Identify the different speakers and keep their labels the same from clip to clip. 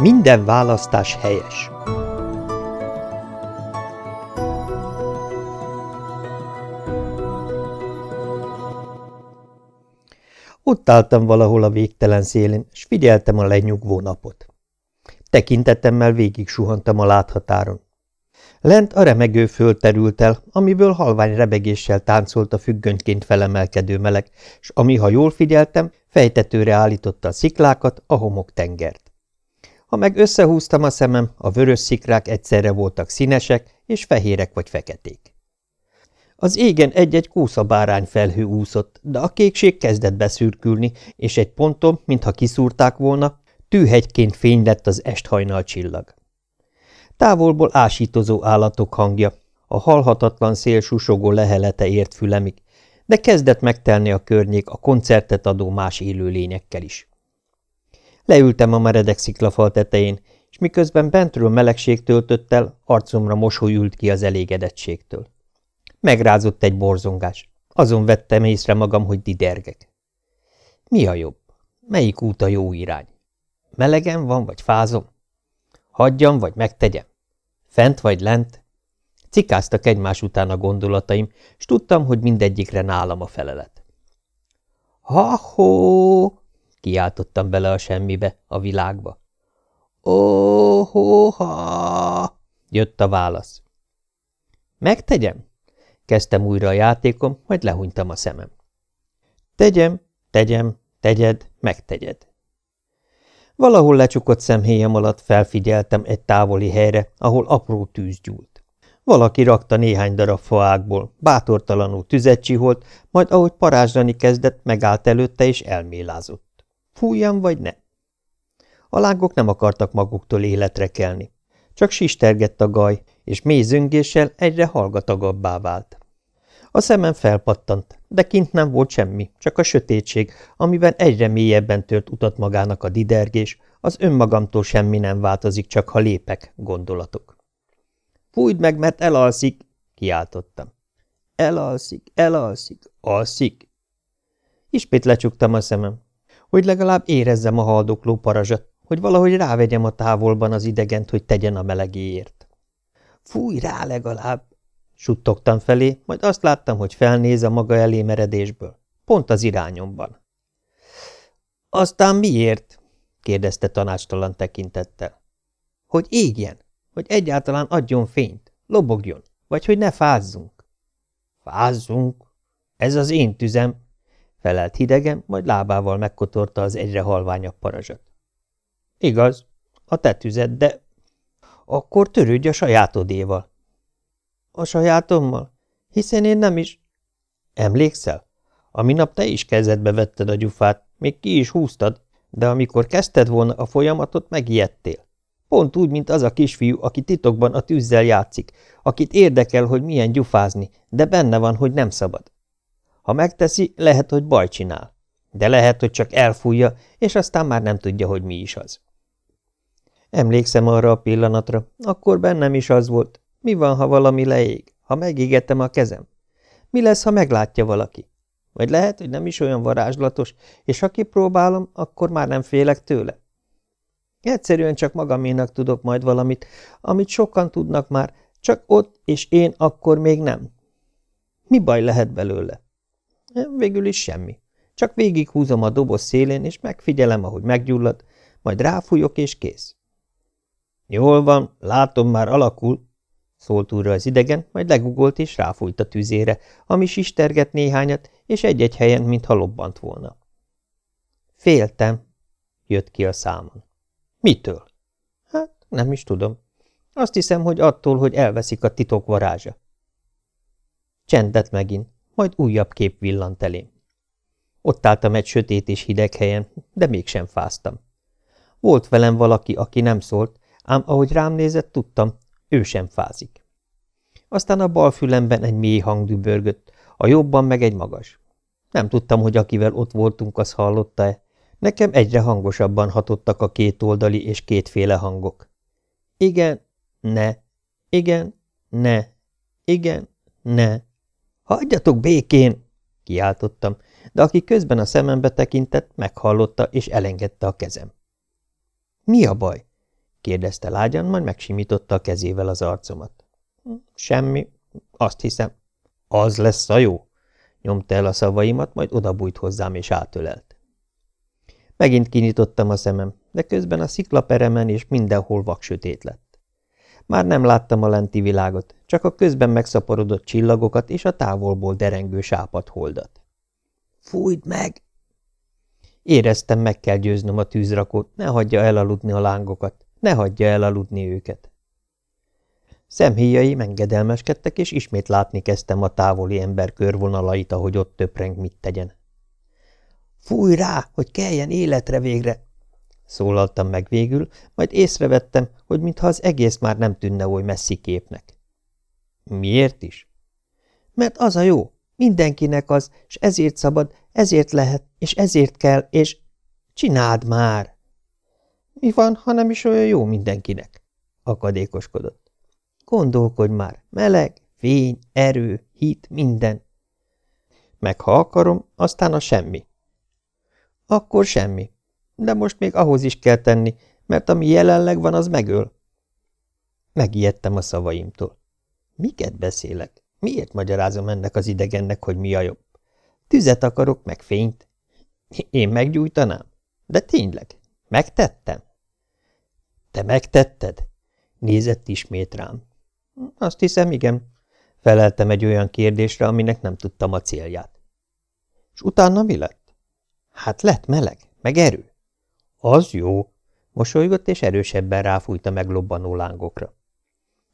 Speaker 1: Minden választás helyes. Ott álltam valahol a végtelen szélén, és figyeltem a lenyugvó napot. Tekintetemmel végig suhantam a láthatáron. Lent a remegő föld terült el, amiből halvány rebegéssel táncolt a függönyként felemelkedő meleg, és ami, ha jól figyeltem, fejtetőre állította a sziklákat, a homok tengert. Ha meg összehúztam a szemem, a vörös szikrák egyszerre voltak színesek, és fehérek vagy feketék. Az égen egy-egy kószabárány felhő úszott, de a kékség kezdett beszürkülni, és egy ponton, mintha kiszúrták volna, tűhegyként fény lett az esthajnal csillag. Távolból ásítozó állatok hangja, a halhatatlan szél susogó lehelete ért fülemig, de kezdett megtelni a környék a koncertet adó más élőlényekkel is. Leültem a meredek sziklafal tetején, és miközben bentről melegség töltött el, arcomra mosoly ült ki az elégedettségtől. Megrázott egy borzongás. Azon vettem észre magam, hogy didergek. Mi a jobb? Melyik út a jó irány? Melegen van, vagy fázom? Hagyjam, vagy megtegyem? Fent vagy lent? Cikáztak egymás után a gondolataim, és tudtam, hogy mindegyikre nálam a felelet. Ha-hó! Kiáltottam bele a semmibe, a világba. Ó-hó-ha! jött a válasz. Megtegyem? Kezdtem újra a játékom, majd lehunytam a szemem. Tegyem, tegyem, tegyed, megtegyed. Valahol lecsukott szemhéjem alatt felfigyeltem egy távoli helyre, ahol apró tűz gyúlt. Valaki rakta néhány darab faákból, bátortalanul tüzet csiholt, majd ahogy parázsani kezdett, megállt előtte és elmélázott. Fújjam vagy ne? A lángok nem akartak maguktól életre kelni. Csak sistergett a gaj, és mély zöngéssel egyre hallgatagabbá vált. A szemem felpattant, de kint nem volt semmi, csak a sötétség, amiben egyre mélyebben tört utat magának a didergés, az önmagamtól semmi nem változik, csak ha lépek, gondolatok. Fújd meg, mert elalszik, kiáltottam. Elalszik, elalszik, alszik. Ismét lecsuktam a szemem, hogy legalább érezzem a haldokló parazsat, hogy valahogy rávegyem a távolban az idegent, hogy tegyen a melegéért. Fúj rá legalább, Suttogtam felé, majd azt láttam, hogy felnéz a maga elé meredésből. Pont az irányomban. Aztán miért? kérdezte tanácstalan tekintettel. Hogy égjen, hogy egyáltalán adjon fényt, lobogjon, vagy hogy ne fázzunk. Fázzunk? Ez az én tüzem, felelt hidegen, majd lábával megkotorta az egyre halványabb parazsat. Igaz, a te tüzed, de... Akkor törődj a sajátodéval, a sajátommal? Hiszen én nem is... Emlékszel? A minap te is kezedbe vetted a gyufát, még ki is húztad, de amikor kezdted volna a folyamatot, megijedtél. Pont úgy, mint az a kisfiú, aki titokban a tűzzel játszik, akit érdekel, hogy milyen gyufázni, de benne van, hogy nem szabad. Ha megteszi, lehet, hogy baj csinál. De lehet, hogy csak elfújja, és aztán már nem tudja, hogy mi is az. Emlékszem arra a pillanatra, akkor bennem is az volt, mi van, ha valami leég? Ha megégettem a kezem? Mi lesz, ha meglátja valaki? Vagy lehet, hogy nem is olyan varázslatos, és ha kipróbálom, akkor már nem félek tőle? Egyszerűen csak magaménak tudok majd valamit, amit sokan tudnak már, csak ott és én akkor még nem. Mi baj lehet belőle? Végül is semmi. Csak végighúzom a doboz szélén, és megfigyelem, ahogy meggyullad, majd ráfújok, és kész. Jól van, látom, már alakul, Szólt újra az idegen, majd legugolt és ráfújt a tüzére, ami sistergett néhányat, és egy-egy helyen, mintha lobbant volna. Féltem, jött ki a számon. Mitől? Hát, nem is tudom. Azt hiszem, hogy attól, hogy elveszik a titok varázsa. Csendet megint, majd újabb kép villant elém. Ott álltam egy sötét és hideg helyen, de mégsem fáztam. Volt velem valaki, aki nem szólt, ám ahogy rám nézett, tudtam, ő sem fázik. Aztán a bal fülemben egy mély hang dübörgött, a jobban meg egy magas. Nem tudtam, hogy akivel ott voltunk, az hallotta-e. Nekem egyre hangosabban hatottak a kétoldali és kétféle hangok. Igen, ne, igen, ne, igen, ne. Hagyjatok békén! kiáltottam, de aki közben a szemembe tekintett, meghallotta és elengedte a kezem. Mi a baj? kérdezte lágyan, majd megsimította a kezével az arcomat. Semmi, azt hiszem. Az lesz a jó, nyomta el a szavaimat, majd odabújt hozzám és átölelt. Megint kinyitottam a szemem, de közben a sziklaperemen és mindenhol vaksötét lett. Már nem láttam a lenti világot, csak a közben megszaporodott csillagokat és a távolból derengő sápat holdat. – Fújd meg! Éreztem, meg kell győznöm a tűzrakót, ne hagyja elaludni a lángokat, ne hagyja elaludni őket. Szemhéjai mengedelmeskedtek, és ismét látni kezdtem a távoli ember körvonalait, ahogy ott töpreng mit tegyen. – Fúj rá, hogy keljen életre végre! Szólaltam meg végül, majd észrevettem, hogy mintha az egész már nem tűnne oly messzi képnek. Miért is? Mert az a jó, mindenkinek az, és ezért szabad, ezért lehet, és ezért kell, és... Csináld már! Mi van, ha nem is olyan jó mindenkinek? Akadékoskodott. Gondolkodj már, meleg, fény, erő, hit, minden. Meg ha akarom, aztán a semmi. Akkor semmi. De most még ahhoz is kell tenni, mert ami jelenleg van, az megöl. Megijedtem a szavaimtól. Miket beszélek? Miért magyarázom ennek az idegennek, hogy mi a jobb? Tüzet akarok, meg fényt. Én meggyújtanám? De tényleg, megtettem? Te megtetted? Nézett ismét rám. Azt hiszem, igen. Feleltem egy olyan kérdésre, aminek nem tudtam a célját. És utána mi lett? Hát lett meleg, meg erő. Az jó. Mosolygott, és erősebben ráfújta meglobbanó lángokra.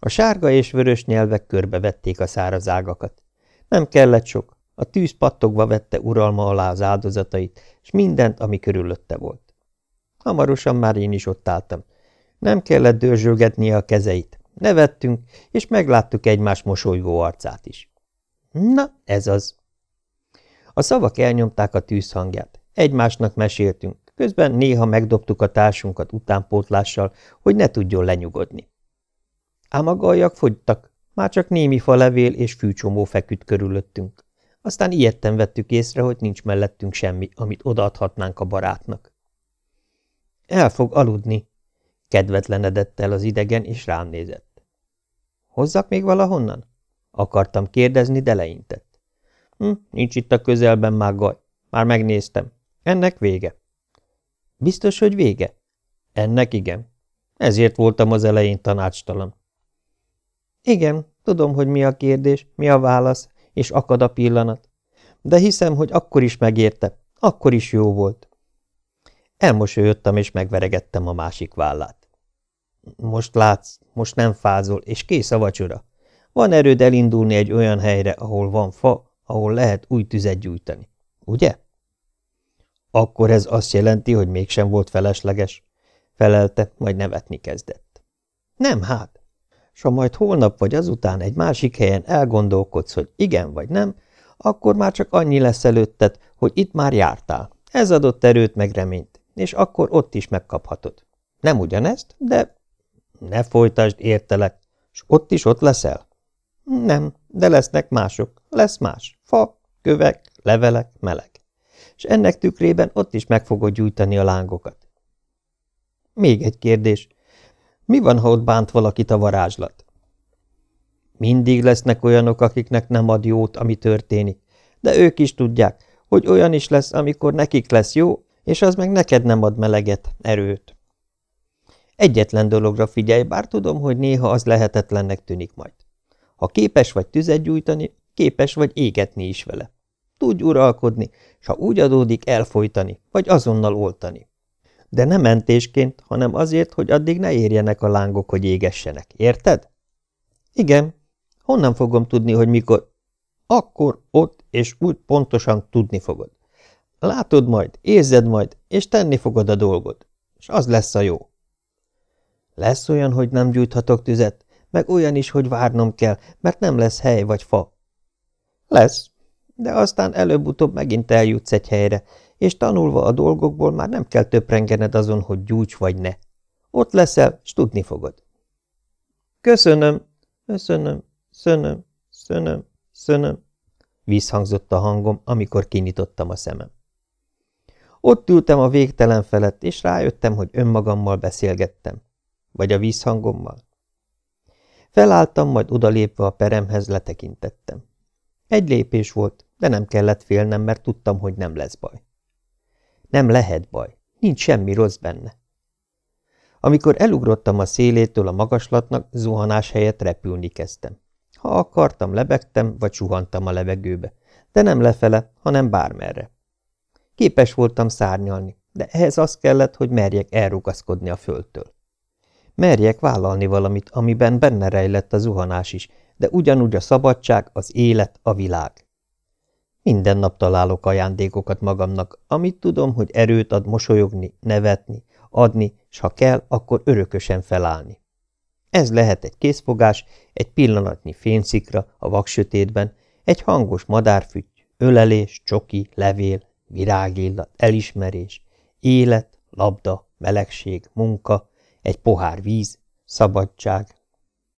Speaker 1: A sárga és vörös nyelvek körbevették a száraz ágakat. Nem kellett sok, a tűz pattogva vette uralma alá az áldozatait, és mindent, ami körülötte volt. Hamarosan már én is ott álltam. Nem kellett dörzsölgetnie a kezeit. Nevettünk, és megláttuk egymás mosolygó arcát is. Na, ez az. A szavak elnyomták a tűz hangját. Egymásnak meséltünk, közben néha megdobtuk a társunkat utánpótlással, hogy ne tudjon lenyugodni. Ám a gajak fogytak, már csak némi falevél és fűcsomó feküdt körülöttünk. Aztán ilyetten vettük észre, hogy nincs mellettünk semmi, amit odaadhatnánk a barátnak. El fog aludni, kedvetlenedett el az idegen, és rám nézett. Hozzak még valahonnan? Akartam kérdezni, de leintett. Hm, nincs itt a közelben már gaj. Már megnéztem. Ennek vége. Biztos, hogy vége? Ennek igen. Ezért voltam az elején tanácstalan. Igen, tudom, hogy mi a kérdés, mi a válasz, és akad a pillanat. De hiszem, hogy akkor is megérte, akkor is jó volt. Elmosolyodtam, és megveregettem a másik vállát. Most látsz, most nem fázol, és kész a vacsora. Van erőd elindulni egy olyan helyre, ahol van fa, ahol lehet új tüzet gyújtani. Ugye? Akkor ez azt jelenti, hogy mégsem volt felesleges, felelte, majd nevetni kezdett. Nem hát, s ha majd holnap vagy azután egy másik helyen elgondolkodsz, hogy igen vagy nem, akkor már csak annyi lesz előtted, hogy itt már jártál. Ez adott erőt meg reményt, és akkor ott is megkaphatod. Nem ugyanezt, de ne folytasd, értelek, s ott is ott leszel? Nem, de lesznek mások, lesz más. Fa, kövek, levelek, meleg. És ennek tükrében ott is meg fogod gyújtani a lángokat. Még egy kérdés. Mi van, ha ott bánt valakit a varázslat? Mindig lesznek olyanok, akiknek nem ad jót, ami történik, de ők is tudják, hogy olyan is lesz, amikor nekik lesz jó, és az meg neked nem ad meleget, erőt. Egyetlen dologra figyelj, bár tudom, hogy néha az lehetetlennek tűnik majd. Ha képes vagy tüzet gyújtani, képes vagy égetni is vele. Tudj uralkodni, s ha úgy adódik, elfolytani, vagy azonnal oltani. De nem mentésként, hanem azért, hogy addig ne érjenek a lángok, hogy égessenek. Érted? Igen. Honnan fogom tudni, hogy mikor? Akkor, ott és úgy pontosan tudni fogod. Látod majd, érzed majd, és tenni fogod a dolgod. És az lesz a jó. Lesz olyan, hogy nem gyújthatok tüzet, meg olyan is, hogy várnom kell, mert nem lesz hely vagy fa. Lesz, de aztán előbb-utóbb megint eljutsz egy helyre, és tanulva a dolgokból már nem kell töprengened azon, hogy gyújts vagy ne. Ott leszel, s tudni fogod. Köszönöm, köszönöm, szönöm, szönöm, szönöm, vízhangzott a hangom, amikor kinyitottam a szemem. Ott ültem a végtelen felett, és rájöttem, hogy önmagammal beszélgettem. Vagy a vízhangommal? Felálltam, majd odalépve a peremhez letekintettem. Egy lépés volt, de nem kellett félnem, mert tudtam, hogy nem lesz baj. Nem lehet baj, nincs semmi rossz benne. Amikor elugrottam a szélétől a magaslatnak, zuhanás helyett repülni kezdtem. Ha akartam, lebegtem, vagy suhantam a levegőbe, de nem lefele, hanem bármerre. Képes voltam szárnyalni, de ehhez az kellett, hogy merjek elrugaszkodni a földtől. Merjek vállalni valamit, amiben benne rejlett a zuhanás is, de ugyanúgy a szabadság, az élet, a világ. Minden nap találok ajándékokat magamnak, amit tudom, hogy erőt ad mosolyogni, nevetni, adni, s ha kell, akkor örökösen felállni. Ez lehet egy készfogás, egy pillanatnyi fényszikra a vaksötétben, egy hangos madárfütty, ölelés, csoki, levél, virágillat, elismerés, élet, labda, melegség, munka, egy pohár víz, szabadság,